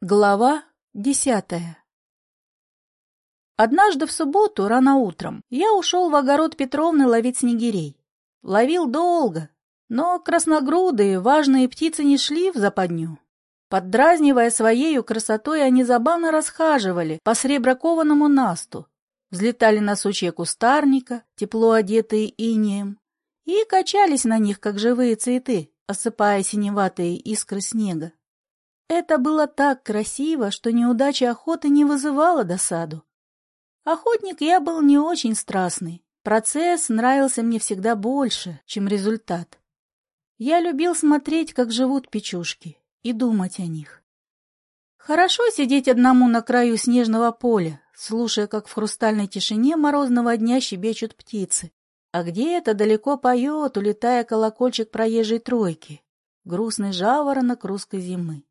Глава десятая Однажды в субботу, рано утром, я ушел в огород Петровны ловить снегирей. Ловил долго, но красногрудые, важные птицы не шли в западню. Поддразнивая своею красотой, они забавно расхаживали по сребракованному насту, взлетали на сучья кустарника, тепло одетые инеем, и качались на них, как живые цветы, осыпая синеватые искры снега. Это было так красиво, что неудача охоты не вызывала досаду. Охотник я был не очень страстный. Процесс нравился мне всегда больше, чем результат. Я любил смотреть, как живут печушки, и думать о них. Хорошо сидеть одному на краю снежного поля, слушая, как в хрустальной тишине морозного дня щебечут птицы, а где-то далеко поет, улетая колокольчик проезжей тройки, грустный жаворонок русской зимы.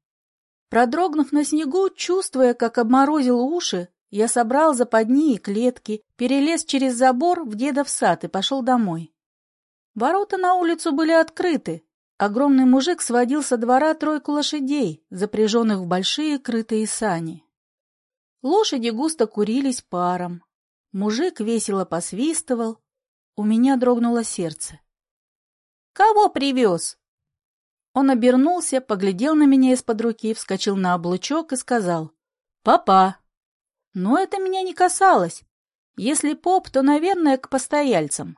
Продрогнув на снегу, чувствуя, как обморозил уши, я собрал западни и клетки, перелез через забор в дедов сад и пошел домой. Ворота на улицу были открыты. Огромный мужик сводил со двора тройку лошадей, запряженных в большие крытые сани. Лошади густо курились паром. Мужик весело посвистывал. У меня дрогнуло сердце. «Кого привез?» Он обернулся, поглядел на меня из-под руки, вскочил на облучок и сказал «Папа». Но это меня не касалось. Если поп, то, наверное, к постояльцам.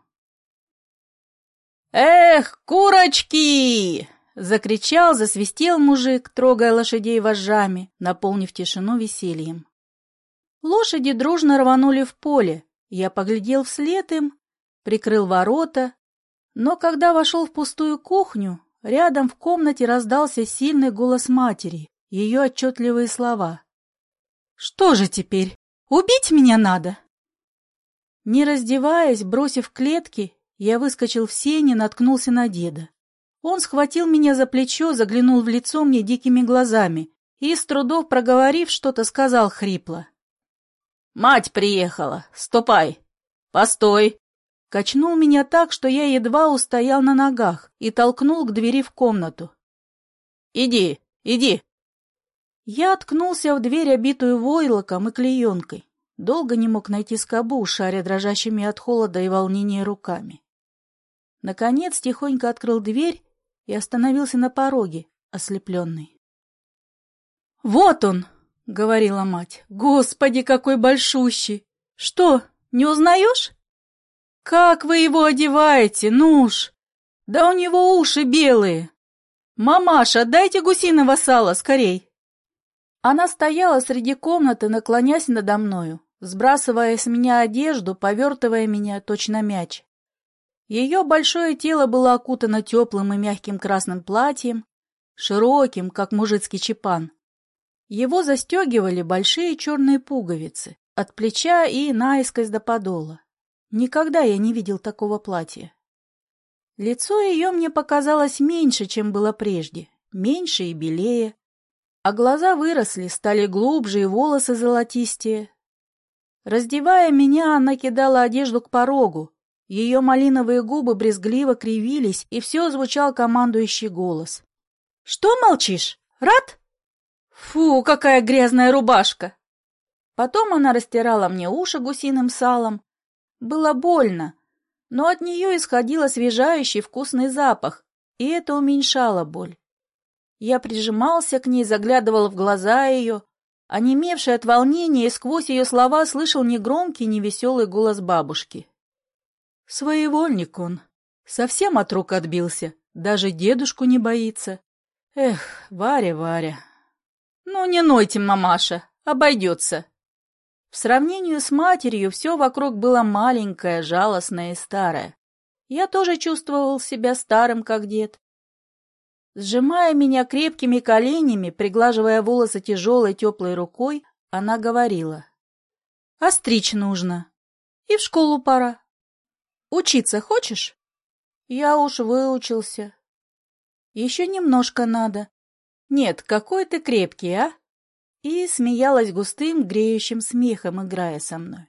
«Эх, курочки!» — закричал, засвистел мужик, трогая лошадей вожжами, наполнив тишину весельем. Лошади дружно рванули в поле. Я поглядел вслед им, прикрыл ворота, но когда вошел в пустую кухню, Рядом в комнате раздался сильный голос матери, ее отчетливые слова. «Что же теперь? Убить меня надо?» Не раздеваясь, бросив клетки, я выскочил в сене, наткнулся на деда. Он схватил меня за плечо, заглянул в лицо мне дикими глазами и, с трудов проговорив что-то, сказал хрипло. «Мать приехала! Ступай! Постой! Качнул меня так, что я едва устоял на ногах и толкнул к двери в комнату. «Иди, иди!» Я откнулся в дверь, обитую войлоком и клеенкой. Долго не мог найти скобу, шаря дрожащими от холода и волнения руками. Наконец тихонько открыл дверь и остановился на пороге, ослепленный. «Вот он!» — говорила мать. «Господи, какой большущий! Что, не узнаешь?» «Как вы его одеваете, ну уж! Да у него уши белые! Мамаша, дайте гусиного сала, скорей!» Она стояла среди комнаты, наклонясь надо мною, сбрасывая с меня одежду, повертывая меня точно мяч. Ее большое тело было окутано теплым и мягким красным платьем, широким, как мужицкий чепан. Его застегивали большие черные пуговицы, от плеча и наискось до подола. Никогда я не видел такого платья. Лицо ее мне показалось меньше, чем было прежде, меньше и белее, а глаза выросли, стали глубже и волосы золотистее. Раздевая меня, она кидала одежду к порогу, ее малиновые губы брезгливо кривились, и все звучал командующий голос. — Что молчишь? Рад? Фу, какая грязная рубашка! Потом она растирала мне уши гусиным салом, было больно, но от нее исходил освежающий вкусный запах, и это уменьшало боль. Я прижимался к ней, заглядывал в глаза ее, а немевший от волнения и сквозь ее слова слышал негромкий, невеселый голос бабушки. Своевольник он, совсем от рук отбился, даже дедушку не боится. Эх, Варя, Варя. Ну, не нойте, мамаша, обойдется. В сравнении с матерью все вокруг было маленькое, жалостное и старое. Я тоже чувствовал себя старым, как дед. Сжимая меня крепкими коленями, приглаживая волосы тяжелой теплой рукой, она говорила. «Остричь нужно. И в школу пора. Учиться хочешь?» «Я уж выучился. Еще немножко надо. Нет, какой ты крепкий, а?» И смеялась густым, греющим смехом, играя со мной.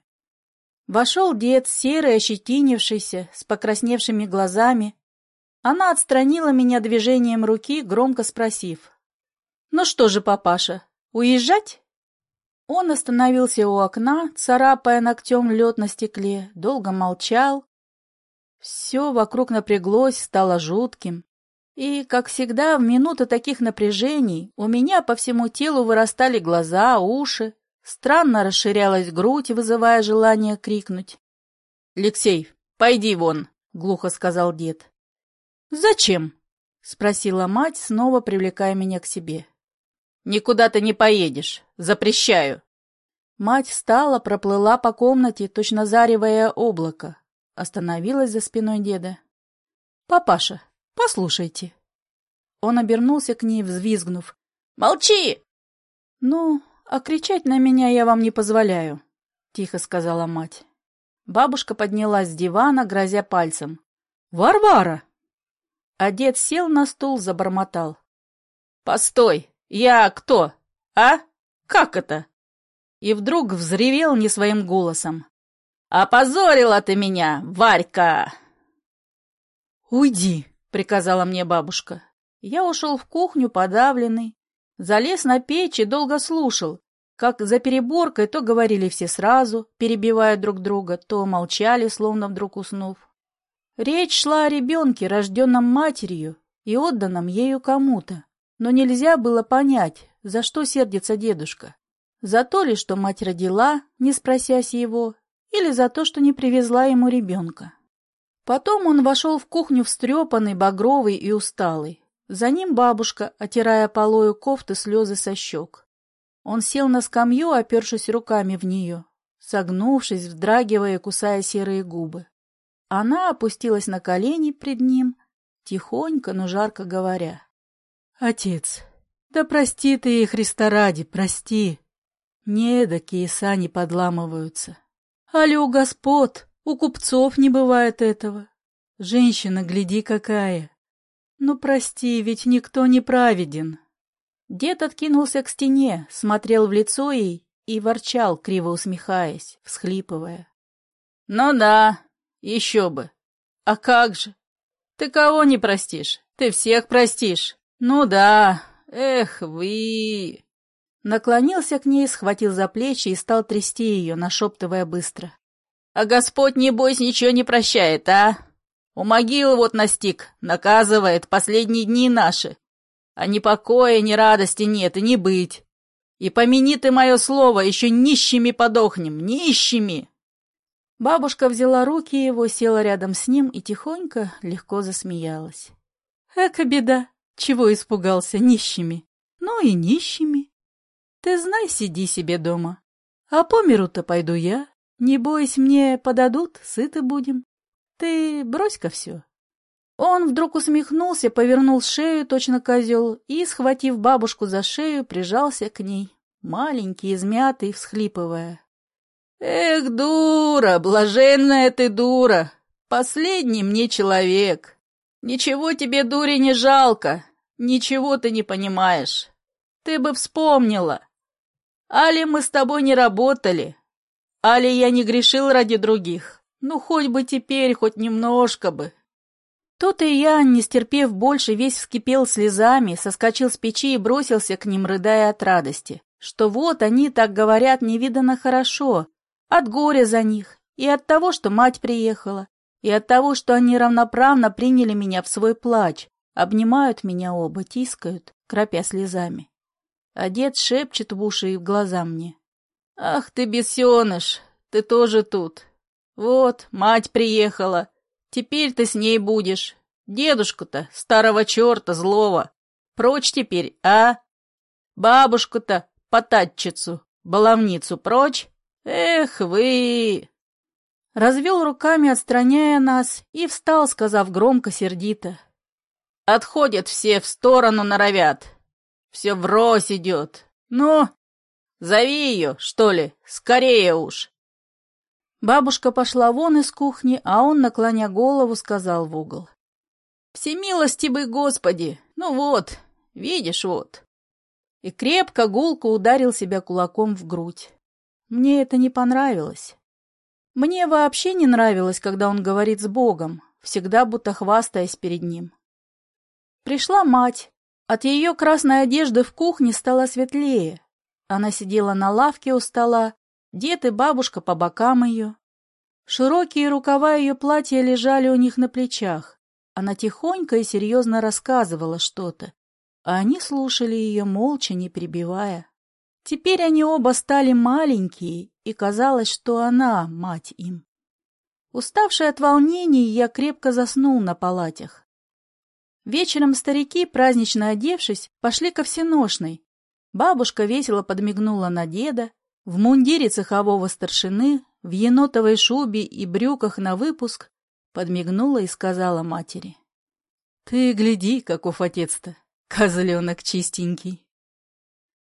Вошел дед, серый, ощетинившийся, с покрасневшими глазами. Она отстранила меня движением руки, громко спросив. — Ну что же, папаша, Уезжать? Он остановился у окна, царапая ногтем лед на стекле, долго молчал. Все вокруг напряглось, стало жутким. И, как всегда, в минуты таких напряжений у меня по всему телу вырастали глаза, уши, странно расширялась грудь, вызывая желание крикнуть. — Алексей, пойди вон, — глухо сказал дед. — Зачем? — спросила мать, снова привлекая меня к себе. Никуда ты не поедешь. Запрещаю. Мать встала, проплыла по комнате, точно заревое облако. Остановилась за спиной деда. «Папаша, послушайте». Он обернулся к ней, взвизгнув. «Молчи!» «Ну, а кричать на меня я вам не позволяю», — тихо сказала мать. Бабушка поднялась с дивана, грозя пальцем. «Варвара!» А дед сел на стул, забормотал. «Постой! «Я кто? А? Как это?» И вдруг взревел не своим голосом. «Опозорила ты меня, Варька!» «Уйди!» — приказала мне бабушка. Я ушел в кухню подавленный, залез на печь и долго слушал, как за переборкой то говорили все сразу, перебивая друг друга, то молчали, словно вдруг уснув. Речь шла о ребенке, рожденном матерью и отданном ею кому-то. Но нельзя было понять, за что сердится дедушка. За то ли, что мать родила, не спросясь его, или за то, что не привезла ему ребенка. Потом он вошел в кухню встрепанный, багровый и усталый. За ним бабушка, отирая полою кофты слезы со щек. Он сел на скамью, опершись руками в нее, согнувшись, вздрагивая, кусая серые губы. Она опустилась на колени пред ним, тихонько, но жарко говоря. Отец, да прости ты их, Христа ради, прости. Не эдакие сани подламываются. Али у господ, у купцов не бывает этого. Женщина, гляди какая. Ну прости, ведь никто не праведен. Дед откинулся к стене, смотрел в лицо ей и ворчал, криво усмехаясь, всхлипывая. «Ну да, еще бы. А как же? Ты кого не простишь? Ты всех простишь. «Ну да, эх вы!» Наклонился к ней, схватил за плечи и стал трясти ее, нашептывая быстро. «А Господь, небось, ничего не прощает, а? У могилы вот настиг, наказывает последние дни наши. А ни покоя, ни радости нет и не быть. И помяни ты мое слово, еще нищими подохнем, нищими!» Бабушка взяла руки его, села рядом с ним и тихонько, легко засмеялась. «Эка беда! Чего испугался нищими? Ну и нищими. Ты знай, сиди себе дома. А по миру-то пойду я. Не бойся, мне подадут, сыты будем. Ты брось-ка все. Он вдруг усмехнулся, повернул шею, точно козел, и, схватив бабушку за шею, прижался к ней, маленький, измятый, всхлипывая. «Эх, дура, блаженная ты дура! Последний мне человек! Ничего тебе, дури, не жалко, ничего ты не понимаешь. Ты бы вспомнила. Али мы с тобой не работали. Али я не грешил ради других. Ну, хоть бы теперь, хоть немножко бы. Тут и я, не стерпев больше, весь вскипел слезами, соскочил с печи и бросился к ним, рыдая от радости, что вот они так говорят невиданно хорошо, от горя за них и от того, что мать приехала, и от того, что они равноправно приняли меня в свой плач, обнимают меня оба, тискают, кропя слезами. А дед шепчет в уши и в глаза мне. «Ах ты, бесеныш, ты тоже тут. Вот, мать приехала. Теперь ты с ней будешь. Дедушку-то, старого черта злого. Прочь теперь, а? Бабушку-то, потатчицу, баловницу прочь? Эх вы!» Развел руками, отстраняя нас, и встал, сказав громко, сердито. «Отходят все в сторону, норовят. Все врозь идет. Ну, зови ее, что ли, скорее уж!» Бабушка пошла вон из кухни, а он, наклоня голову, сказал в угол. «Всемилостивый Господи! Ну вот, видишь, вот!» И крепко гулко ударил себя кулаком в грудь. Мне это не понравилось. Мне вообще не нравилось, когда он говорит с Богом, всегда будто хвастаясь перед ним. Пришла мать. От ее красной одежды в кухне стало светлее. Она сидела на лавке у стола, дед и бабушка по бокам ее. Широкие рукава ее платья лежали у них на плечах. Она тихонько и серьезно рассказывала что-то, а они слушали ее молча, не перебивая. Теперь они оба стали маленькие, и казалось, что она — мать им. Уставший от волнений, я крепко заснул на палатях. Вечером старики, празднично одевшись, пошли ко всеношной. Бабушка весело подмигнула на деда. В мундире цехового старшины, в енотовой шубе и брюках на выпуск, подмигнула и сказала матери. — Ты гляди, каков отец-то, козленок чистенький.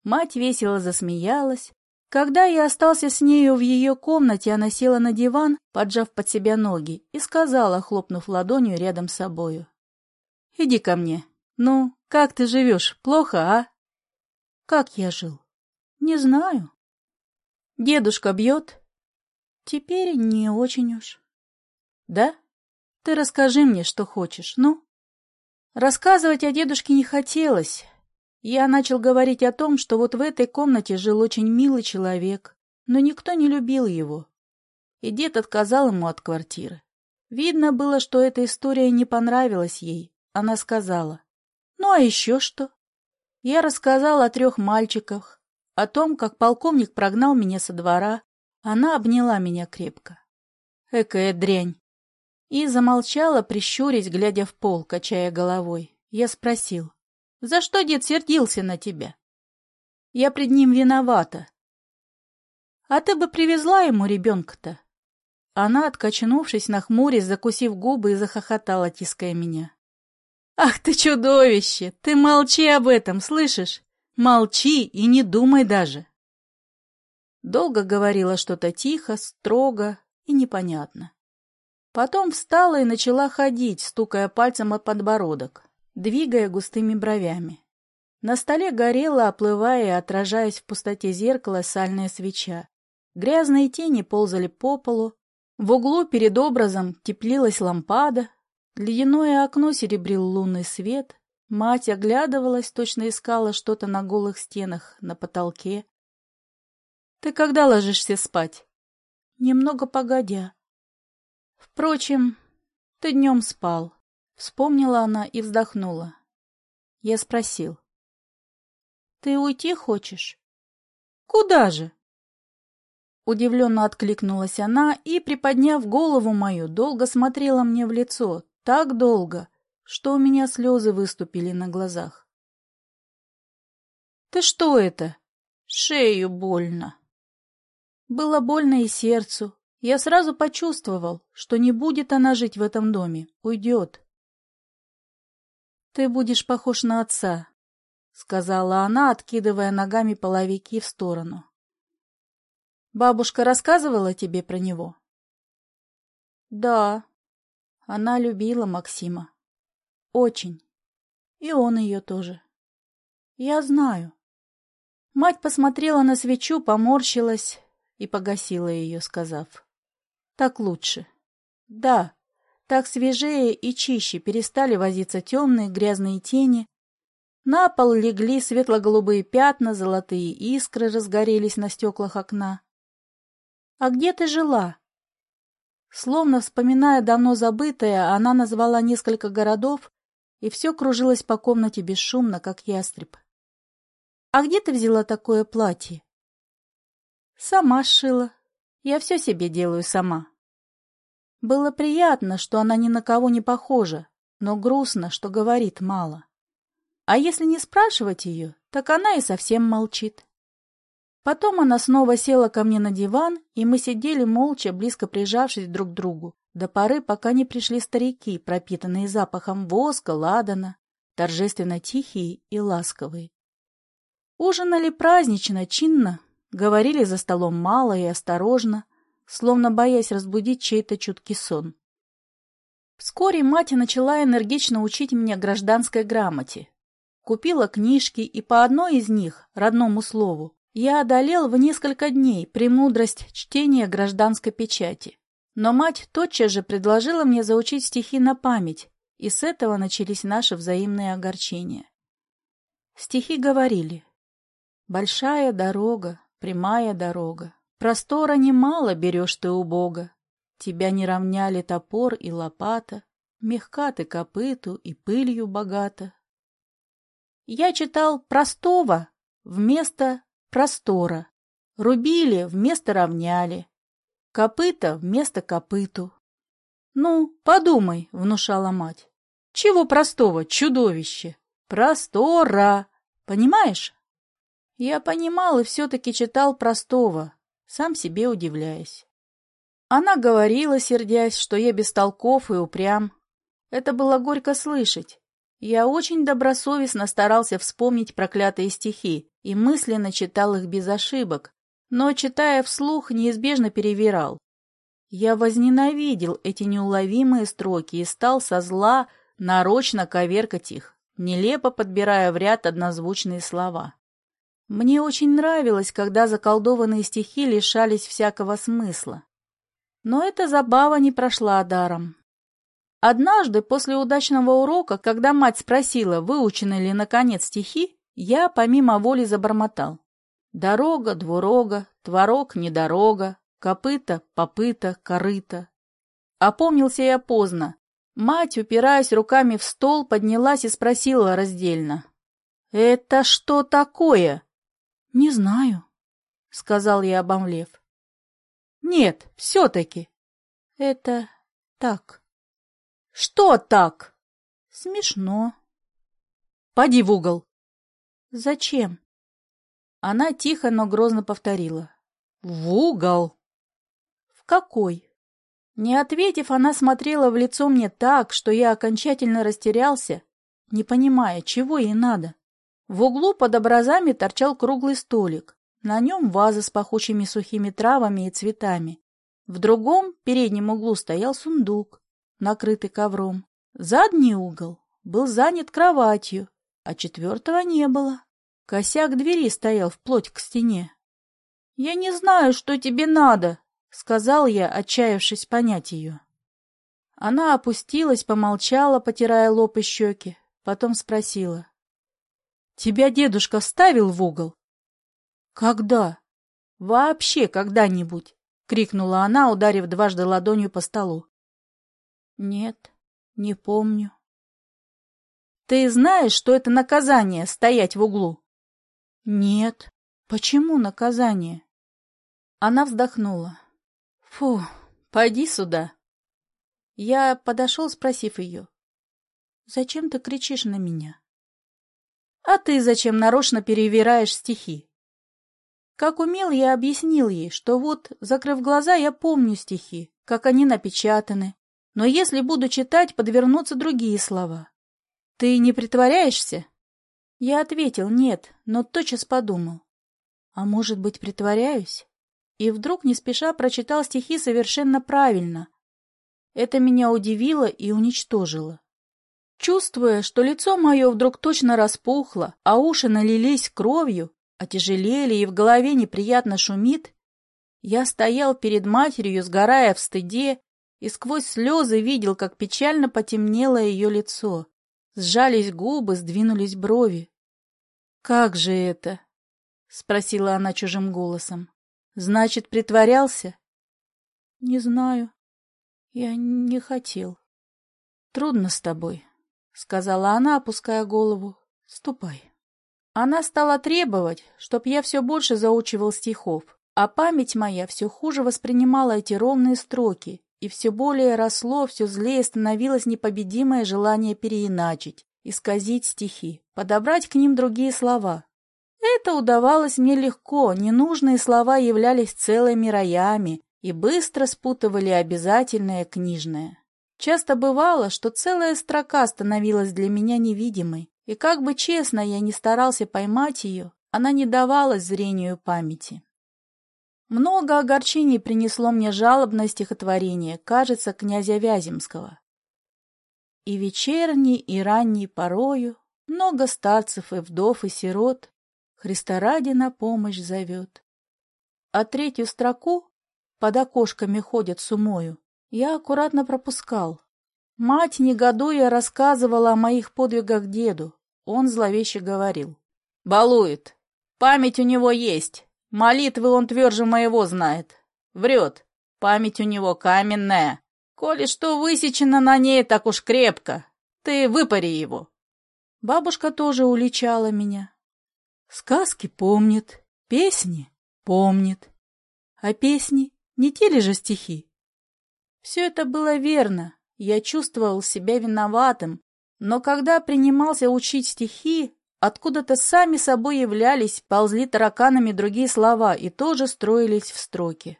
Мать весело засмеялась. Когда я остался с нею в ее комнате, она села на диван, поджав под себя ноги, и сказала, хлопнув ладонью рядом с собою. — Иди ко мне. Ну, как ты живешь? Плохо, а? — Как я жил? — Не знаю. — Дедушка бьет? — Теперь не очень уж. — Да? Ты расскажи мне, что хочешь, ну? Рассказывать о дедушке не хотелось. Я начал говорить о том, что вот в этой комнате жил очень милый человек, но никто не любил его. И дед отказал ему от квартиры. Видно было, что эта история не понравилась ей. Она сказала, «Ну а еще что?» Я рассказал о трех мальчиках, о том, как полковник прогнал меня со двора. Она обняла меня крепко. Экая дрянь. И замолчала, прищурясь, глядя в пол, качая головой. Я спросил, за что дед сердился на тебя? Я пред ним виновата. А ты бы привезла ему ребенка-то? Она, откачнувшись, нахмурясь, закусив губы и захохотала, тиская меня. Ах ты чудовище! Ты молчи об этом, слышишь? Молчи и не думай даже. Долго говорила что-то тихо, строго и непонятно. Потом встала и начала ходить, стукая пальцем о подбородок двигая густыми бровями. На столе горела, оплывая и отражаясь в пустоте зеркала, сальная свеча. Грязные тени ползали по полу. В углу перед образом теплилась лампада. Ледяное окно серебрил лунный свет. Мать оглядывалась, точно искала что-то на голых стенах, на потолке. — Ты когда ложишься спать? — Немного погодя. — Впрочем, ты днем спал. Вспомнила она и вздохнула. Я спросил. «Ты уйти хочешь?» «Куда же?» Удивленно откликнулась она и, приподняв голову мою, долго смотрела мне в лицо, так долго, что у меня слезы выступили на глазах. «Ты что это?» «Шею больно». Было больно и сердцу. Я сразу почувствовал, что не будет она жить в этом доме, уйдет. «Ты будешь похож на отца», — сказала она, откидывая ногами половики в сторону. «Бабушка рассказывала тебе про него?» «Да, она любила Максима. Очень. И он ее тоже. Я знаю». Мать посмотрела на свечу, поморщилась и погасила ее, сказав. «Так лучше». «Да, так свежее и чище перестали возиться темные грязные тени. На пол легли светло-голубые пятна, золотые искры разгорелись на стеклах окна. «А где ты жила?» Словно вспоминая давно забытое, она назвала несколько городов, и все кружилось по комнате бесшумно, как ястреб. «А где ты взяла такое платье?» «Сама сшила. Я все себе делаю сама». Было приятно, что она ни на кого не похожа, но грустно, что говорит мало. А если не спрашивать ее, так она и совсем молчит. Потом она снова села ко мне на диван, и мы сидели молча, близко прижавшись друг к другу, до поры, пока не пришли старики, пропитанные запахом воска, ладана, торжественно тихие и ласковые. Ужинали празднично, чинно, говорили за столом мало и осторожно, словно боясь разбудить чей-то чуткий сон. Вскоре мать начала энергично учить меня гражданской грамоте. Купила книжки, и по одной из них, родному слову, я одолел в несколько дней премудрость чтения гражданской печати. Но мать тотчас же предложила мне заучить стихи на память, и с этого начались наши взаимные огорчения. Стихи говорили Большая дорога, прямая дорога, Простора немало берешь ты у Бога. Тебя не равняли топор и лопата, Мягка ты копыту и пылью богата. Я читал простого вместо простора, Рубили вместо равняли, Копыта вместо копыту. «Ну, подумай», — внушала мать. «Чего простого, чудовище? Простора! Понимаешь?» Я понимал и все-таки читал простого, сам себе удивляясь. Она говорила, сердясь, что я бестолков и упрям. Это было горько слышать. Я очень добросовестно старался вспомнить проклятые стихи и мысленно читал их без ошибок, но, читая вслух, неизбежно перевирал. Я возненавидел эти неуловимые строки и стал со зла нарочно коверкать их, нелепо подбирая в ряд однозвучные слова. Мне очень нравилось, когда заколдованные стихи лишались всякого смысла. Но эта забава не прошла даром. Однажды, после удачного урока, когда мать спросила, выучены ли наконец стихи, я помимо воли забормотал. Дорога, двурога, творог, недорога, копыта, попыта, корыта. Опомнился я поздно. Мать, упираясь руками в стол, поднялась и спросила раздельно. «Это что такое?» — Не знаю, — сказал я, обомлев. — Нет, все-таки. — Это так. — Что так? — Смешно. — Поди в угол. — Зачем? Она тихо, но грозно повторила. — В угол. — В какой? Не ответив, она смотрела в лицо мне так, что я окончательно растерялся, не понимая, чего ей надо. В углу под образами торчал круглый столик. На нем ваза с пахучими сухими травами и цветами. В другом, переднем углу, стоял сундук, накрытый ковром. Задний угол был занят кроватью, а четвертого не было. Косяк двери стоял вплоть к стене. — Я не знаю, что тебе надо, — сказал я, отчаявшись понять ее. Она опустилась, помолчала, потирая лоб и щеки, потом спросила. Тебя дедушка ставил в угол? Когда? Вообще когда-нибудь? крикнула она, ударив дважды ладонью по столу. Нет, не помню. Ты знаешь, что это наказание стоять в углу? Нет. Почему наказание? Она вздохнула. Фу, пойди сюда. Я подошел, спросив ее. Зачем ты кричишь на меня? А ты зачем нарочно перевираешь стихи? Как умел, я объяснил ей, что вот, закрыв глаза, я помню стихи, как они напечатаны. Но если буду читать, подвернутся другие слова. Ты не притворяешься? Я ответил нет, но тотчас подумал. А может быть, притворяюсь? И вдруг не спеша прочитал стихи совершенно правильно. Это меня удивило и уничтожило. Чувствуя, что лицо мое вдруг точно распухло, а уши налились кровью, отяжелели и в голове неприятно шумит, я стоял перед матерью, сгорая в стыде, и сквозь слезы видел, как печально потемнело ее лицо. Сжались губы, сдвинулись брови. «Как же это?» — спросила она чужим голосом. «Значит, притворялся?» «Не знаю. Я не хотел. Трудно с тобой». — сказала она, опуская голову. — Ступай. Она стала требовать, чтоб я все больше заучивал стихов, а память моя все хуже воспринимала эти ровные строки, и все более росло, все злее становилось непобедимое желание переиначить, исказить стихи, подобрать к ним другие слова. Это удавалось мне легко, ненужные слова являлись целыми роями и быстро спутывали обязательное книжное. Часто бывало, что целая строка становилась для меня невидимой, и как бы честно я ни старался поймать ее, она не давалась зрению памяти. Много огорчений принесло мне жалобное стихотворение, кажется, князя Вяземского. И вечерний, и ранний порою много старцев и вдов и сирот Христа ради на помощь зовет. А третью строку под окошками ходят с умою, я аккуратно пропускал. Мать, негодуя, рассказывала о моих подвигах деду. Он зловеще говорил. «Балует! Память у него есть. Молитвы он тверже моего знает. Врет. Память у него каменная. Коли что высечено на ней, так уж крепко. Ты выпари его. Бабушка тоже уличала меня. Сказки помнит, песни помнит. А песни не те ли же стихи? Все это было верно. Я чувствовал себя виноватым. Но когда принимался учить стихи, Откуда-то сами собой являлись, ползли тараканами другие слова и тоже строились в строки.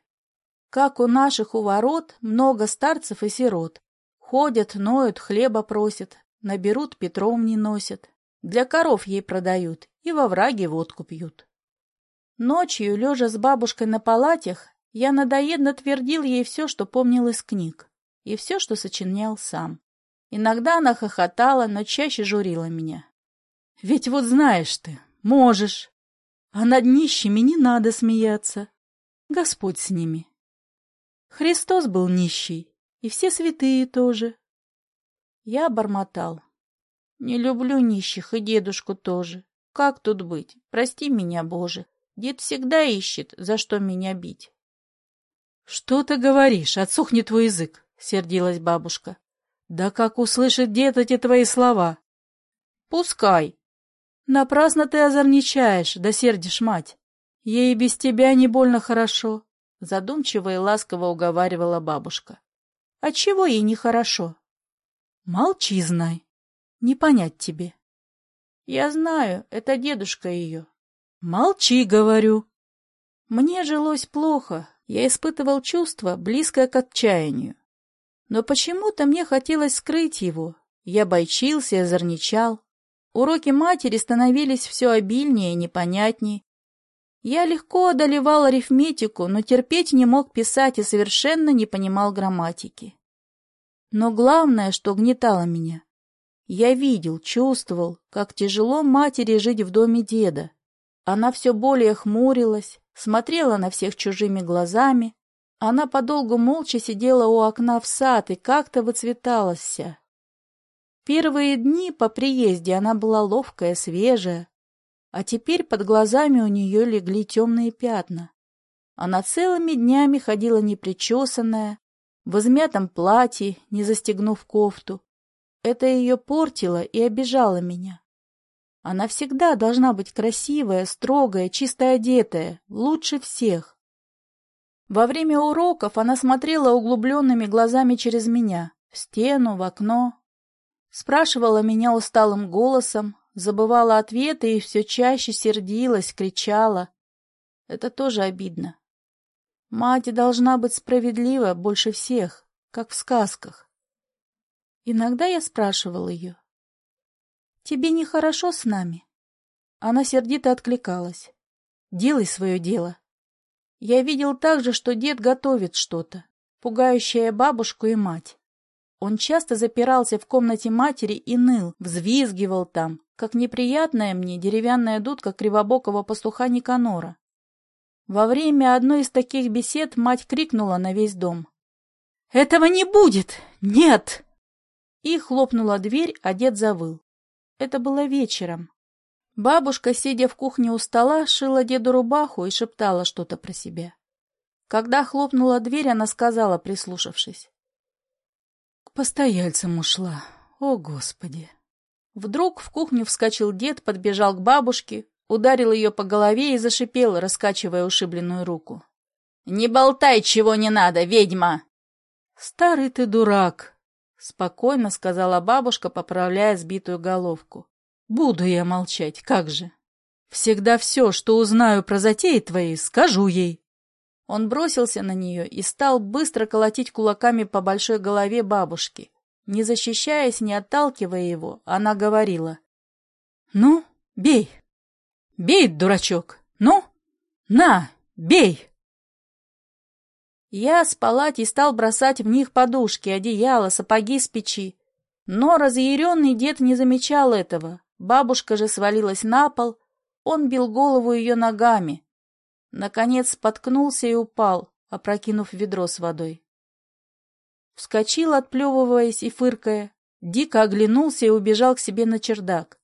Как у наших у ворот много старцев и сирот. Ходят, ноют, хлеба просят, наберут, Петром не носят. Для коров ей продают и во враге водку пьют. Ночью, лежа с бабушкой на палатях, я надоедно твердил ей все, что помнил из книг, и все, что сочинял сам. Иногда она хохотала, но чаще журила меня. Ведь вот знаешь ты, можешь. А над нищими не надо смеяться. Господь с ними. Христос был нищий, и все святые тоже. Я бормотал. Не люблю нищих, и дедушку тоже. Как тут быть? Прости меня, Боже. Дед всегда ищет, за что меня бить. — Что ты говоришь? Отсохни твой язык, — сердилась бабушка. — Да как услышит дед эти твои слова? — Пускай, Напрасно ты озорничаешь, да сердишь мать. Ей без тебя не больно хорошо, — задумчиво и ласково уговаривала бабушка. — А чего ей нехорошо? — Молчи, знай. Не понять тебе. — Я знаю, это дедушка ее. — Молчи, говорю. Мне жилось плохо, я испытывал чувство, близкое к отчаянию. Но почему-то мне хотелось скрыть его. Я бойчился и озорничал. Уроки матери становились все обильнее и непонятней. Я легко одолевал арифметику, но терпеть не мог писать и совершенно не понимал грамматики. Но главное, что гнетало меня, я видел, чувствовал, как тяжело матери жить в доме деда. Она все более хмурилась, смотрела на всех чужими глазами. Она подолгу молча сидела у окна в сад и как-то выцветалась вся. Первые дни по приезде она была ловкая, свежая, а теперь под глазами у нее легли темные пятна. Она целыми днями ходила непричесанная, в измятом платье, не застегнув кофту. Это ее портило и обижало меня. Она всегда должна быть красивая, строгая, чисто одетая, лучше всех. Во время уроков она смотрела углубленными глазами через меня, в стену, в окно, Спрашивала меня усталым голосом, забывала ответы и все чаще сердилась, кричала. Это тоже обидно. Мать должна быть справедлива больше всех, как в сказках. Иногда я спрашивал ее. «Тебе нехорошо с нами?» Она сердито откликалась. «Делай свое дело». Я видел также, что дед готовит что-то, пугающее бабушку и мать. Он часто запирался в комнате матери и ныл, взвизгивал там, как неприятная мне деревянная дудка кривобокого пастуха Никанора. Во время одной из таких бесед мать крикнула на весь дом. «Этого не будет! Нет!» И хлопнула дверь, а дед завыл. Это было вечером. Бабушка, сидя в кухне у стола, шила деду рубаху и шептала что-то про себя. Когда хлопнула дверь, она сказала, прислушавшись. К постояльцам ушла. О, Господи! Вдруг в кухню вскочил дед, подбежал к бабушке, ударил ее по голове и зашипел, раскачивая ушибленную руку. «Не болтай, чего не надо, ведьма!» «Старый ты дурак!» — спокойно сказала бабушка, поправляя сбитую головку. «Буду я молчать, как же! Всегда все, что узнаю про затеи твои, скажу ей!» Он бросился на нее и стал быстро колотить кулаками по большой голове бабушки. Не защищаясь, не отталкивая его, она говорила. — Ну, бей! Бей, дурачок! Ну, на, бей! Я спалать и стал бросать в них подушки, одеяло, сапоги с печи. Но разъяренный дед не замечал этого. Бабушка же свалилась на пол, он бил голову ее ногами, Наконец споткнулся и упал, опрокинув ведро с водой. Вскочил, отплевываясь и фыркая, дико оглянулся и убежал к себе на чердак.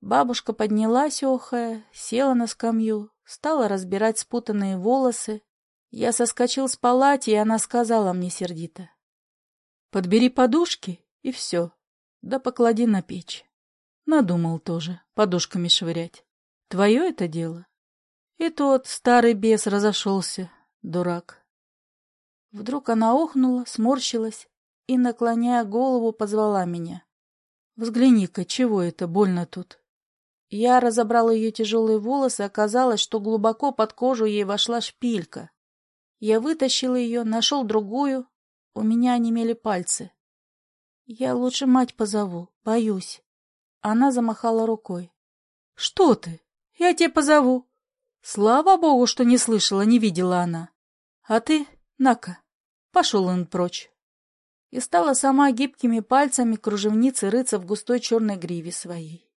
Бабушка поднялась, охая, села на скамью, стала разбирать спутанные волосы. Я соскочил с палати, и она сказала мне сердито. «Подбери подушки, и все. Да поклади на печь». Надумал тоже подушками швырять. Твое это дело. И тот старый бес разошелся, дурак. Вдруг она охнула, сморщилась и, наклоняя голову, позвала меня. «Взгляни-ка, чего это больно тут?» Я разобрал ее тяжелые волосы, оказалось, что глубоко под кожу ей вошла шпилька. Я вытащил ее, нашел другую, у меня онемели пальцы. Я лучше мать позову, боюсь. Она замахала рукой. — Что ты? Я тебя позову. Слава богу, что не слышала, не видела она. А ты, на-ка, пошел он прочь. И стала сама гибкими пальцами кружевницы рыться в густой черной гриве своей.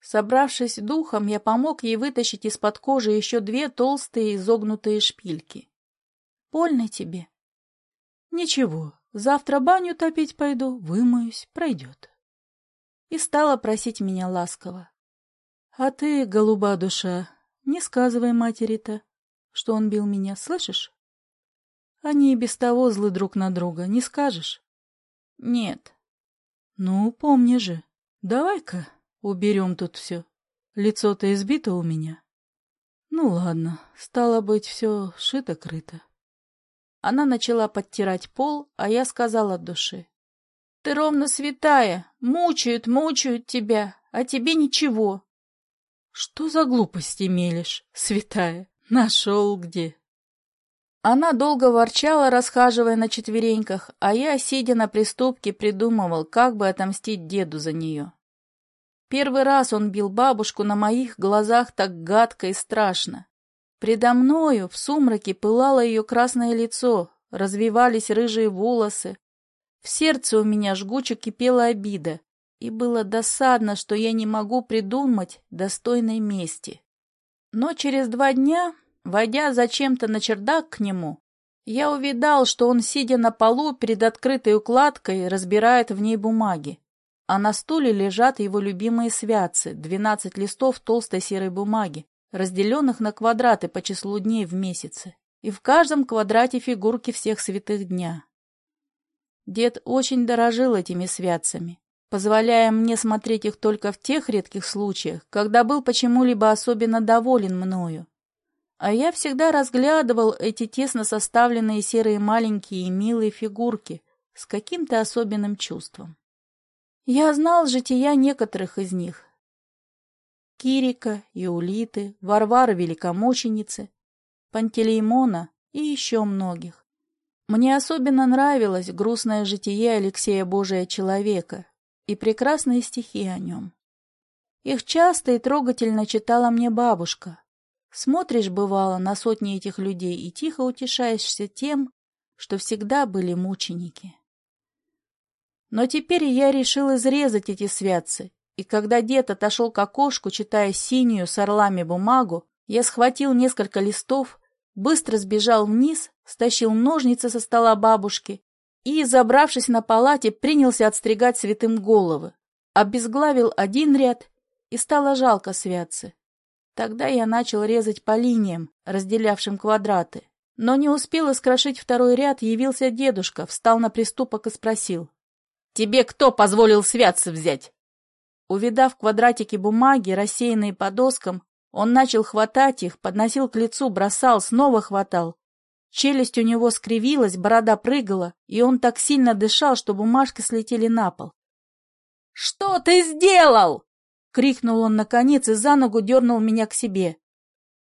Собравшись духом, я помог ей вытащить из-под кожи еще две толстые изогнутые шпильки. — Больно тебе? — Ничего, завтра баню топить пойду, вымоюсь, пройдет и стала просить меня ласково. — А ты, голуба душа, не сказывай матери-то, что он бил меня, слышишь? Они и без того злы друг на друга, не скажешь? — Нет. — Ну, помни же, давай-ка уберем тут все. Лицо-то избито у меня. Ну ладно, стало быть, все шито-крыто. Она начала подтирать пол, а я сказала от души. Ты ровно святая, мучают, мучают тебя, а тебе ничего. Что за глупости мелешь, святая? Нашел где? Она долго ворчала, расхаживая на четвереньках, а я, сидя на приступке, придумывал, как бы отомстить деду за нее. Первый раз он бил бабушку на моих глазах так гадко и страшно. Предо мною в сумраке пылало ее красное лицо, развивались рыжие волосы, в сердце у меня жгуче кипела обида, и было досадно, что я не могу придумать достойной мести. Но через два дня, войдя зачем-то на чердак к нему, я увидал, что он, сидя на полу перед открытой укладкой, разбирает в ней бумаги. А на стуле лежат его любимые святцы, двенадцать листов толстой серой бумаги, разделенных на квадраты по числу дней в месяце. И в каждом квадрате фигурки всех святых дня. Дед очень дорожил этими святцами, позволяя мне смотреть их только в тех редких случаях, когда был почему-либо особенно доволен мною. А я всегда разглядывал эти тесно составленные серые маленькие и милые фигурки с каким-то особенным чувством. Я знал жития некоторых из них. Кирика, Иулиты, Варвары Великомученицы, Пантелеймона и еще многих. Мне особенно нравилось грустное житие Алексея Божия Человека и прекрасные стихи о нем. Их часто и трогательно читала мне бабушка. Смотришь, бывало, на сотни этих людей и тихо утешаешься тем, что всегда были мученики. Но теперь я решил изрезать эти святцы, и когда дед отошел к окошку, читая синюю с орлами бумагу, я схватил несколько листов быстро сбежал вниз, стащил ножницы со стола бабушки и, забравшись на палате, принялся отстригать святым головы. Обезглавил один ряд, и стало жалко святцы. Тогда я начал резать по линиям, разделявшим квадраты. Но не успел искрошить второй ряд, явился дедушка, встал на приступок и спросил. «Тебе кто позволил святцы взять?» Увидав квадратики бумаги, рассеянные по доскам, он начал хватать их, подносил к лицу, бросал, снова хватал. Челюсть у него скривилась, борода прыгала, и он так сильно дышал, что бумажки слетели на пол. «Что ты сделал?» — крикнул он наконец и за ногу дернул меня к себе.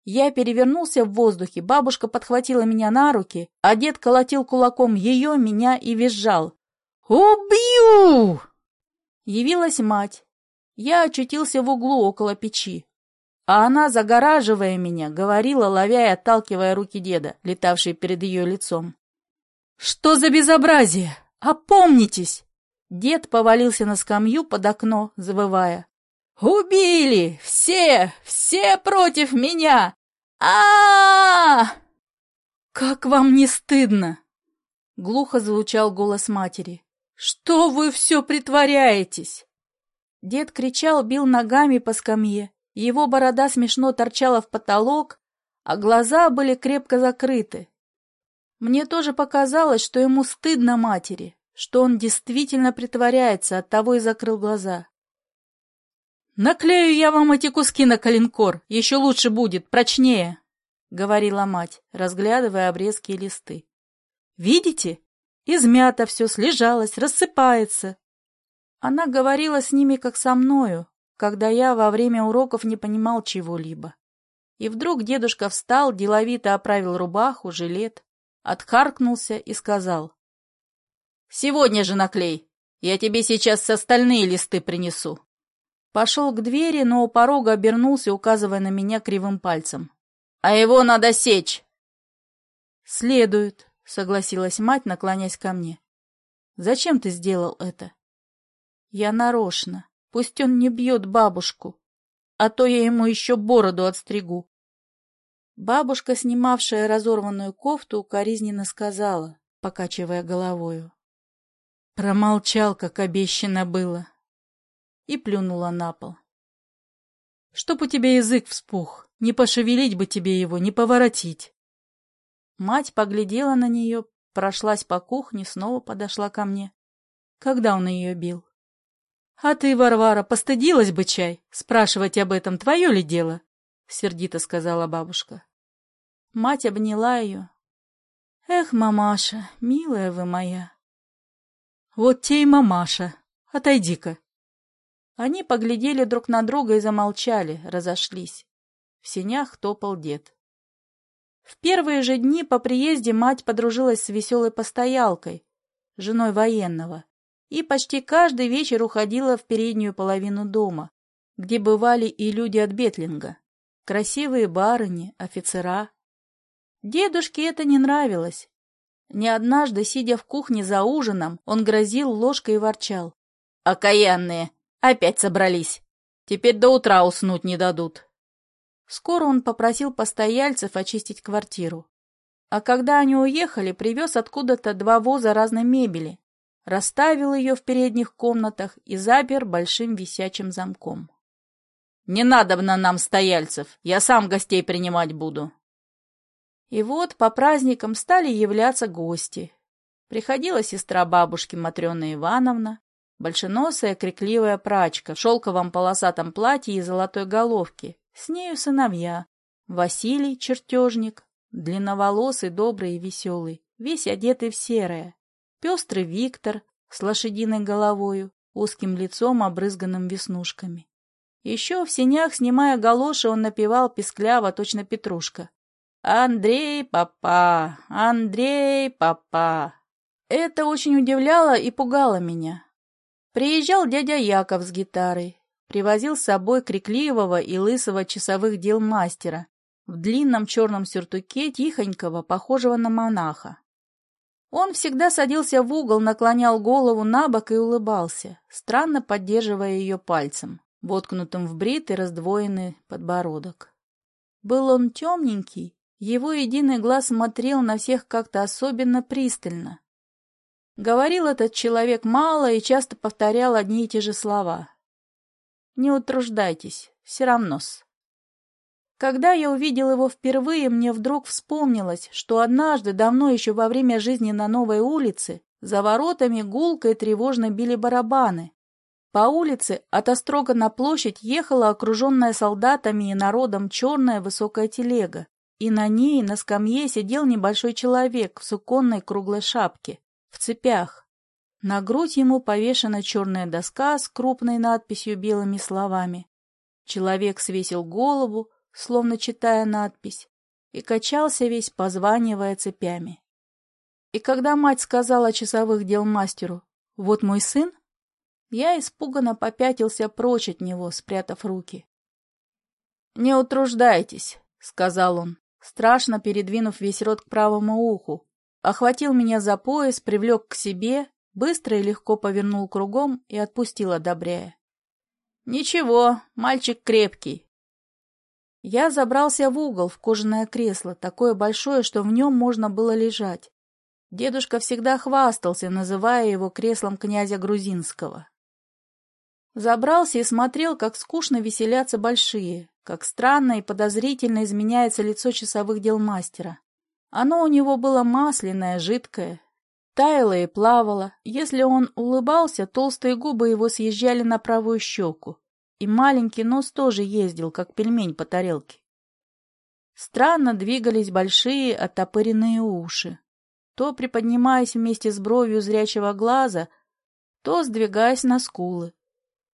Я перевернулся в воздухе, бабушка подхватила меня на руки, а дед колотил кулаком ее, меня и визжал. «Убью!» Явилась мать. Я очутился в углу около печи. А она, загораживая меня, говорила, ловя и отталкивая руки деда, летавшие перед ее лицом. «Что за безобразие? Опомнитесь!» Дед повалился на скамью под окно, завывая. «Убили! Все! Все против меня! а, -а, -а, «Как вам не стыдно?» Глухо звучал голос матери. «Что вы все притворяетесь?» Дед кричал, бил ногами по скамье, его борода смешно торчала в потолок, а глаза были крепко закрыты. Мне тоже показалось, что ему стыдно матери, что он действительно притворяется, оттого и закрыл глаза. «Наклею я вам эти куски на коленкор, еще лучше будет, прочнее», — говорила мать, разглядывая обрезки и листы. «Видите? Измято все, слежалось, рассыпается». Она говорила с ними, как со мною, когда я во время уроков не понимал чего-либо. И вдруг дедушка встал, деловито оправил рубаху, жилет, отхаркнулся и сказал. «Сегодня же наклей, я тебе сейчас остальные листы принесу». Пошел к двери, но у порога обернулся, указывая на меня кривым пальцем. «А его надо сечь!» «Следует», — согласилась мать, наклонясь ко мне. «Зачем ты сделал это?» «Я нарочно. Пусть он не бьет бабушку, а то я ему еще бороду отстригу». Бабушка, снимавшая разорванную кофту, укоризненно сказала, покачивая головою. Промолчал, как обещано было и плюнула на пол. «Чтоб у тебя язык вспух, не пошевелить бы тебе его, не поворотить!» Мать поглядела на нее, прошлась по кухне, снова подошла ко мне. Когда он ее бил? — А ты, Варвара, постыдилась бы чай? Спрашивать об этом твое ли дело? — сердито сказала бабушка. Мать обняла ее. — Эх, мамаша, милая вы моя. — Вот те и мамаша. Отойди-ка. Они поглядели друг на друга и замолчали, разошлись. В сенях топал дед. В первые же дни по приезде мать подружилась с веселой постоялкой, женой военного, и почти каждый вечер уходила в переднюю половину дома, где бывали и люди от Бетлинга, красивые барыни, офицера. Дедушке это не нравилось. Не однажды, сидя в кухне за ужином, он грозил ложкой и ворчал. «Окаянные! Опять собрались. Теперь до утра уснуть не дадут. Скоро он попросил постояльцев очистить квартиру. А когда они уехали, привез откуда-то два воза разной мебели, расставил ее в передних комнатах и запер большим висячим замком. «Не надо на нам стояльцев, я сам гостей принимать буду». И вот по праздникам стали являться гости. Приходила сестра бабушки Матрена Ивановна, Большеносая крикливая прачка в шелковом полосатом платье и золотой головке. С нею сыновья. Василий, чертежник, длинноволосый, добрый и веселый, весь одетый в серое. Пестрый Виктор с лошадиной головою, узким лицом, обрызганным веснушками. Еще в сенях, снимая галоши, он напевал пескляво, точно петрушка. «Андрей, папа! Андрей, папа!» Это очень удивляло и пугало меня. Приезжал дядя Яков с гитарой, привозил с собой крикливого и лысого часовых дел мастера в длинном черном сюртуке тихонького, похожего на монаха. Он всегда садился в угол, наклонял голову на бок и улыбался, странно поддерживая ее пальцем, воткнутым в бритый раздвоенный подбородок. Был он темненький, его единый глаз смотрел на всех как-то особенно пристально, Говорил этот человек мало и часто повторял одни и те же слова. «Не утруждайтесь, все равно-с». Когда я увидел его впервые, мне вдруг вспомнилось, что однажды, давно еще во время жизни на Новой улице, за воротами гулко и тревожно били барабаны. По улице от Острога на площадь ехала окруженная солдатами и народом черная высокая телега, и на ней на скамье сидел небольшой человек в суконной круглой шапке в цепях. На грудь ему повешена черная доска с крупной надписью белыми словами. Человек свесил голову, словно читая надпись, и качался весь, позванивая цепями. И когда мать сказала часовых дел мастеру «Вот мой сын», я испуганно попятился прочь от него, спрятав руки. «Не утруждайтесь», — сказал он, страшно передвинув весь рот к правому уху, охватил меня за пояс, привлек к себе, быстро и легко повернул кругом и отпустил, одобряя. «Ничего, мальчик крепкий». Я забрался в угол, в кожаное кресло, такое большое, что в нем можно было лежать. Дедушка всегда хвастался, называя его креслом князя Грузинского. Забрался и смотрел, как скучно веселятся большие, как странно и подозрительно изменяется лицо часовых дел мастера. Оно у него было масляное, жидкое, таяло и плавало. Если он улыбался, толстые губы его съезжали на правую щеку, и маленький нос тоже ездил, как пельмень по тарелке. Странно двигались большие оттопыренные уши, то приподнимаясь вместе с бровью зрячего глаза, то сдвигаясь на скулы.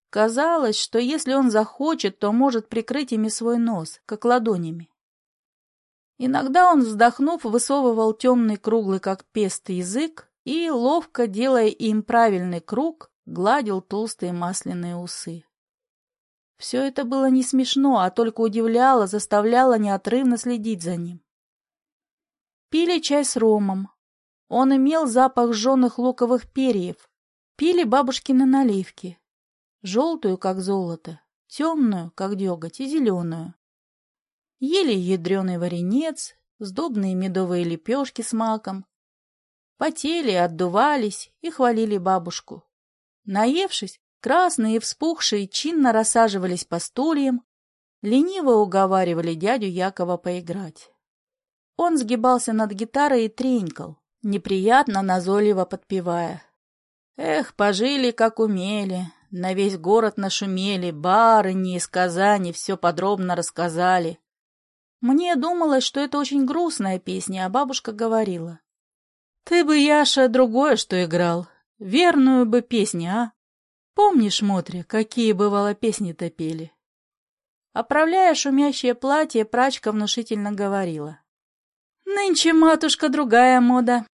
Казалось, что если он захочет, то может прикрыть ими свой нос, как ладонями. Иногда он, вздохнув, высовывал темный круглый, как пест, язык и, ловко делая им правильный круг, гладил толстые масляные усы. Все это было не смешно, а только удивляло, заставляло неотрывно следить за ним. Пили чай с ромом. Он имел запах жженых луковых перьев. Пили бабушкины наливки. Желтую, как золото, темную, как деготь, и зеленую. Ели ядреный варенец, сдобные медовые лепешки с маком. Потели, отдувались и хвалили бабушку. Наевшись, Красные и вспухшие чинно рассаживались по стульям, лениво уговаривали дядю Якова поиграть. Он сгибался над гитарой и тренькал, неприятно назойливо подпевая. Эх, пожили, как умели, на весь город нашумели, барыни из Казани все подробно рассказали. Мне думалось, что это очень грустная песня, а бабушка говорила. Ты бы, Яша, другое что играл, верную бы песню, а? Помнишь, Мотри, какие, бывало, песни-то пели? Оправляя шумящее платье, прачка внушительно говорила. «Нынче, матушка, другая мода».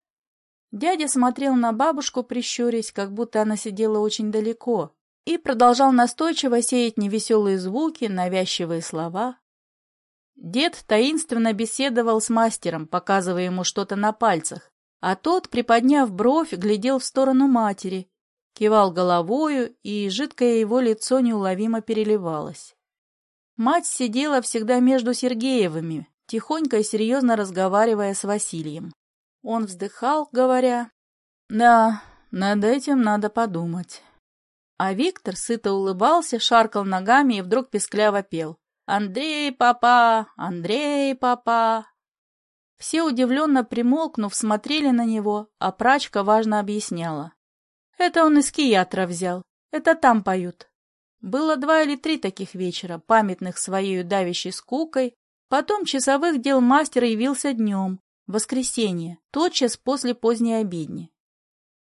Дядя смотрел на бабушку, прищурясь, как будто она сидела очень далеко, и продолжал настойчиво сеять невеселые звуки, навязчивые слова. Дед таинственно беседовал с мастером, показывая ему что-то на пальцах, а тот, приподняв бровь, глядел в сторону матери кивал головою, и жидкое его лицо неуловимо переливалось. Мать сидела всегда между Сергеевыми, тихонько и серьезно разговаривая с Василием. Он вздыхал, говоря, «Да, над этим надо подумать». А Виктор сыто улыбался, шаркал ногами и вдруг пескляво пел. «Андрей, папа! Андрей, папа!» Все удивленно примолкнув, смотрели на него, а прачка важно объясняла. Это он из Киятра взял. Это там поют. Было два или три таких вечера, памятных своей давящей скукой. Потом часовых дел мастер явился днем, в воскресенье, тотчас после поздней обедни.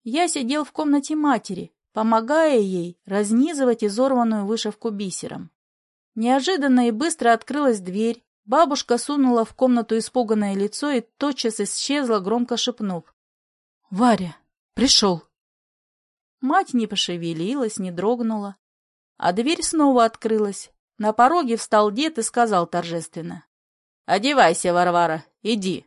Я сидел в комнате матери, помогая ей разнизывать изорванную вышивку бисером. Неожиданно и быстро открылась дверь, бабушка сунула в комнату испуганное лицо и тотчас исчезла, громко шепнув. — Варя, пришел. Мать не пошевелилась, не дрогнула. А дверь снова открылась. На пороге встал дед и сказал торжественно. — Одевайся, Варвара, иди.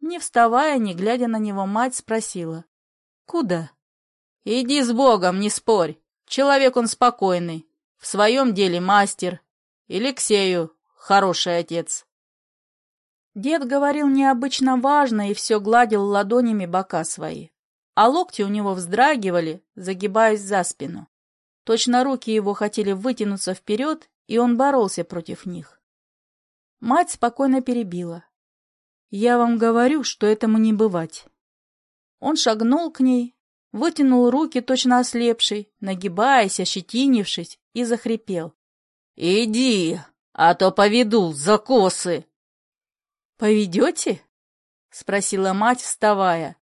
Не вставая, не глядя на него, мать спросила. — Куда? — Иди с Богом, не спорь. Человек он спокойный. В своем деле мастер. Алексею хороший отец. Дед говорил необычно важно и все гладил ладонями бока свои а локти у него вздрагивали, загибаясь за спину. Точно руки его хотели вытянуться вперед, и он боролся против них. Мать спокойно перебила. «Я вам говорю, что этому не бывать». Он шагнул к ней, вытянул руки, точно ослепший, нагибаясь, ощетинившись, и захрипел. «Иди, а то поведу за косы!» «Поведете?» — спросила мать, вставая.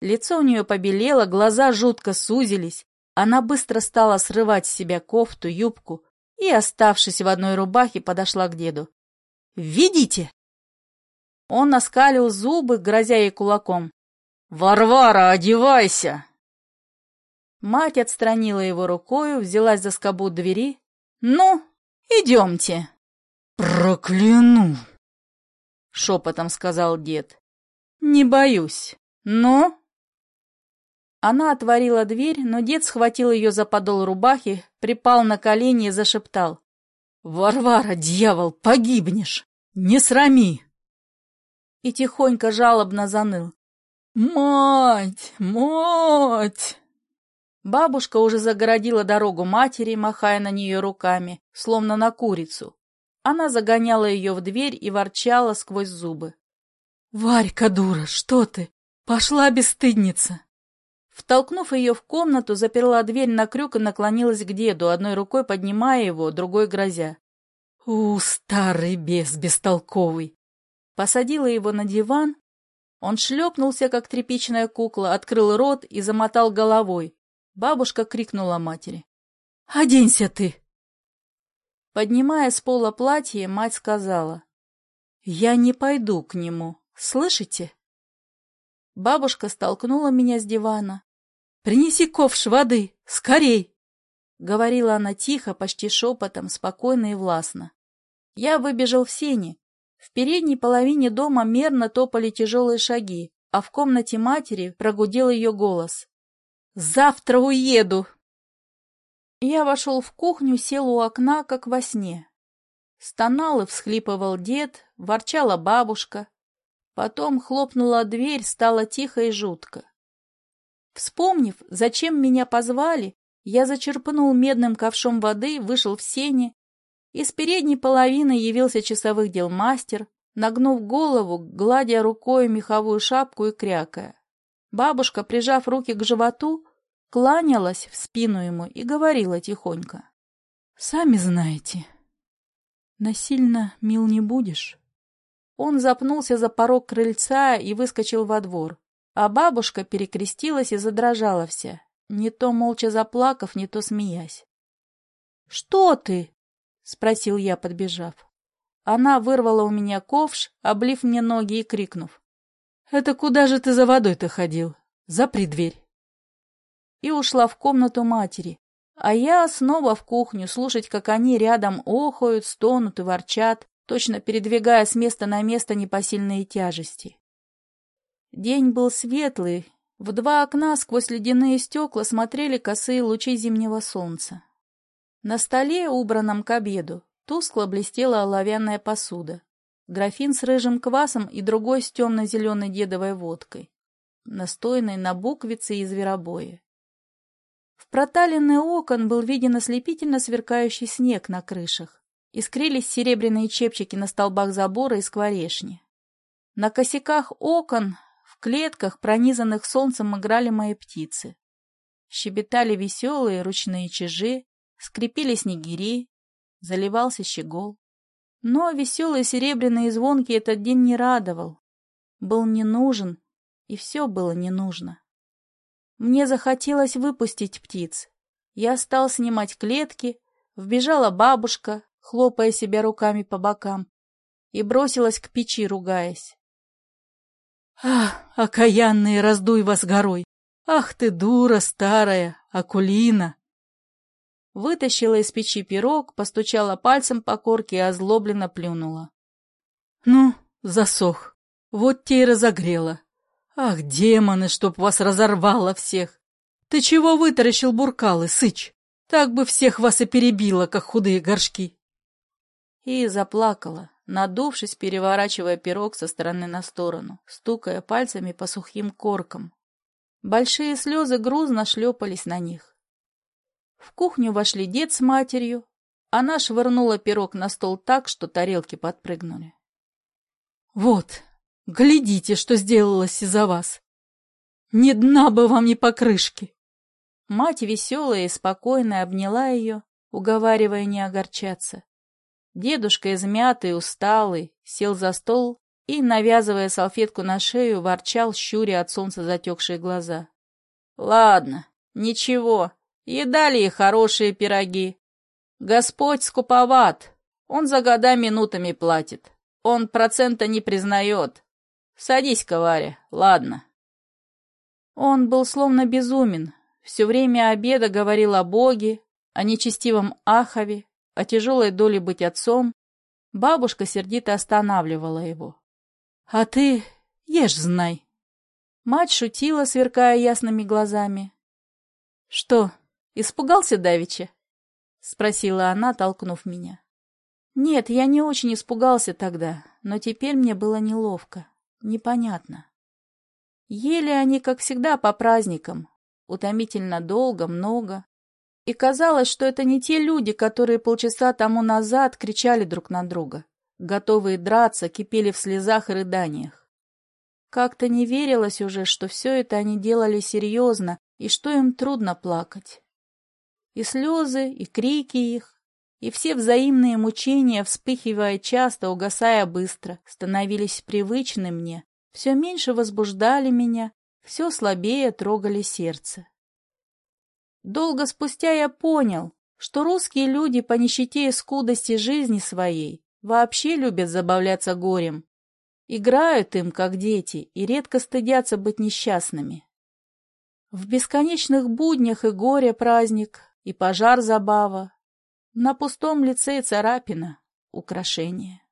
Лицо у нее побелело, глаза жутко сузились. Она быстро стала срывать с себя кофту, юбку и, оставшись в одной рубахе, подошла к деду. «Видите?» Он оскалил зубы, грозя ей кулаком. «Варвара, одевайся!» Мать отстранила его рукою, взялась за скобу двери. «Ну, идемте!» «Прокляну!» — шепотом сказал дед. «Не боюсь. Но она отворила дверь, но дед схватил ее за подол рубахи, припал на колени и зашептал. «Варвара, дьявол, погибнешь! Не срами!» И тихонько жалобно заныл. «Мать! Мать!» Бабушка уже загородила дорогу матери, махая на нее руками, словно на курицу. Она загоняла ее в дверь и ворчала сквозь зубы. — Варька, дура, что ты? Пошла, бесстыдница! Втолкнув ее в комнату, заперла дверь на крюк и наклонилась к деду, одной рукой поднимая его, другой грозя. «У, старый бес бестолковый!» Посадила его на диван. Он шлепнулся, как тряпичная кукла, открыл рот и замотал головой. Бабушка крикнула матери. «Оденься ты!» Поднимая с пола платье, мать сказала. «Я не пойду к нему, слышите?» Бабушка столкнула меня с дивана, Принеси ковш воды! Скорей!» Говорила она тихо, почти шепотом, спокойно и властно. Я выбежал в сени. В передней половине дома мерно топали тяжелые шаги, а в комнате матери прогудел ее голос. «Завтра уеду!» Я вошел в кухню, сел у окна, как во сне. Стонал и всхлипывал дед, ворчала бабушка. Потом хлопнула дверь, стало тихо и жутко. Вспомнив, зачем меня позвали, я зачерпнул медным ковшом воды, вышел в сени. Из передней половины явился часовых дел мастер, нагнув голову, гладя рукой меховую шапку и крякая. Бабушка, прижав руки к животу, кланялась в спину ему и говорила тихонько. — Сами знаете, насильно мил не будешь. Он запнулся за порог крыльца и выскочил во двор. А бабушка перекрестилась и задрожала вся, не то молча заплакав, не то смеясь. — Что ты? — спросил я, подбежав. Она вырвала у меня ковш, облив мне ноги и крикнув. — Это куда же ты за водой-то ходил? Запри дверь. И ушла в комнату матери, а я снова в кухню слушать, как они рядом охают, стонут и ворчат, точно передвигая с места на место непосильные тяжести. День был светлый, в два окна сквозь ледяные стекла смотрели косые лучи зимнего солнца. На столе, убранном к обеду, тускло блестела оловянная посуда, графин с рыжим квасом и другой с темно-зеленой дедовой водкой, настойной на буквице и зверобое. В проталенный окон был виден ослепительно сверкающий снег на крышах. Искрились серебряные чепчики на столбах забора и скворешни. На косяках окон в клетках, пронизанных солнцем, играли мои птицы. Щебетали веселые ручные чижи, скрипели снегири, заливался щегол. Но веселый серебряный и звонкий этот день не радовал. Был не нужен, и все было не нужно. Мне захотелось выпустить птиц. Я стал снимать клетки, вбежала бабушка, хлопая себя руками по бокам, и бросилась к печи, ругаясь. Ах, окаянные, раздуй вас горой! Ах ты, дура старая, Акулина! Вытащила из печи пирог, постучала пальцем по корке и озлобленно плюнула. Ну, засох. Вот те и разогрела. Ах, демоны, чтоб вас разорвало всех! Ты чего вытаращил буркалы, сыч? Так бы всех вас и перебило, как худые горшки. И заплакала, надувшись, переворачивая пирог со стороны на сторону, стукая пальцами по сухим коркам. Большие слезы грузно шлепались на них. В кухню вошли дед с матерью. Она швырнула пирог на стол так, что тарелки подпрыгнули. — Вот, глядите, что сделалось из-за вас. Ни дна бы вам, ни покрышки. Мать веселая и спокойная обняла ее, уговаривая не огорчаться. Дедушка, измятый, усталый, сел за стол и, навязывая салфетку на шею, ворчал, щуря от солнца затекшие глаза. — Ладно, ничего, едали и хорошие пироги. Господь скуповат, он за года минутами платит, он процента не признает. Садись-ка, Варя, ладно. Он был словно безумен, все время обеда говорил о Боге, о нечестивом Ахове, о тяжелой доле быть отцом, бабушка сердито останавливала его. — А ты ешь, знай. Мать шутила, сверкая ясными глазами. — Что, испугался давеча? — спросила она, толкнув меня. Нет, я не очень испугался тогда, но теперь мне было неловко, непонятно. Ели они, как всегда, по праздникам. утомительно долго, много. И казалось, что это не те люди, которые полчаса тому назад кричали друг на друга, готовые драться, кипели в слезах и рыданиях. Как-то не верилось уже, что все это они делали серьезно и что им трудно плакать. И слезы, и крики их, и все взаимные мучения, вспыхивая часто, угасая быстро, становились привычны мне, все меньше возбуждали меня, все слабее трогали сердце. Долго спустя я понял, что русские люди по нищете и скудости жизни своей вообще любят забавляться горем, играют им, как дети, и редко стыдятся быть несчастными. В бесконечных буднях и горе праздник, и пожар забава, на пустом лице царапина, украшение.